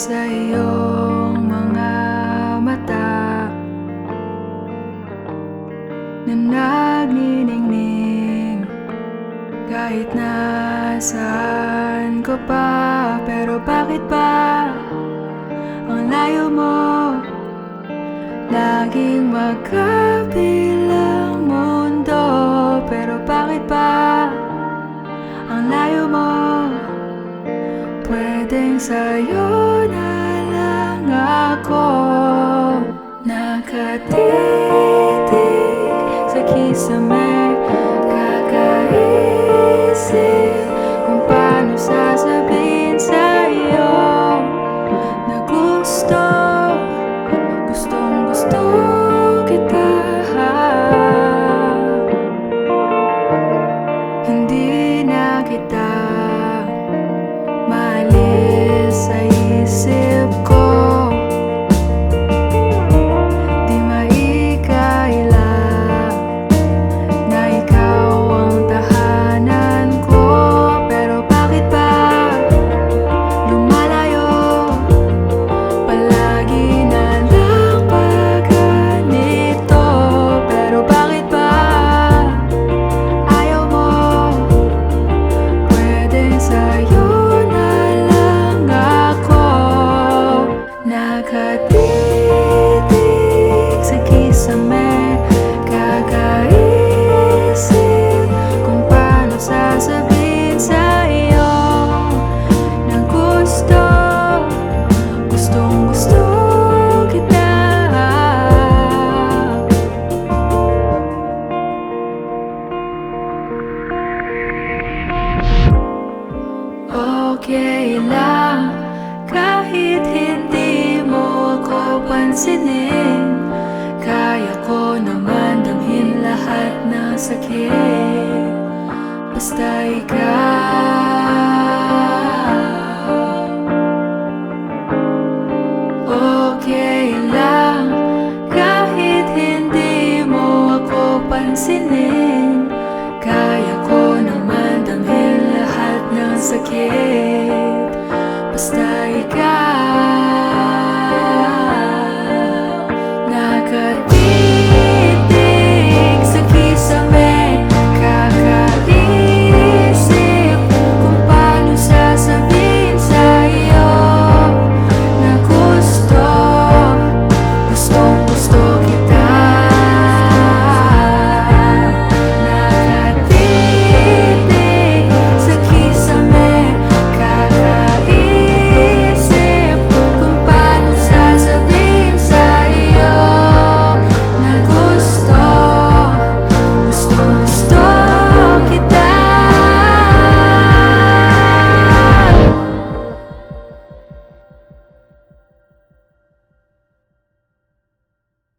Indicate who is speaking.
Speaker 1: sa iyong mga mata. Na ko pa pero bakit ba ang layo mo? Laging mundo pero bakit ba ang layo Pwedeng sa'yo na lang ako Nakatitig sasabihin sa'yo Na gusto, gustong gusto kita. Okay lang kahit hindi mo ako pansinin Kaya ko naman damhin lahat ng sakit Stay calm.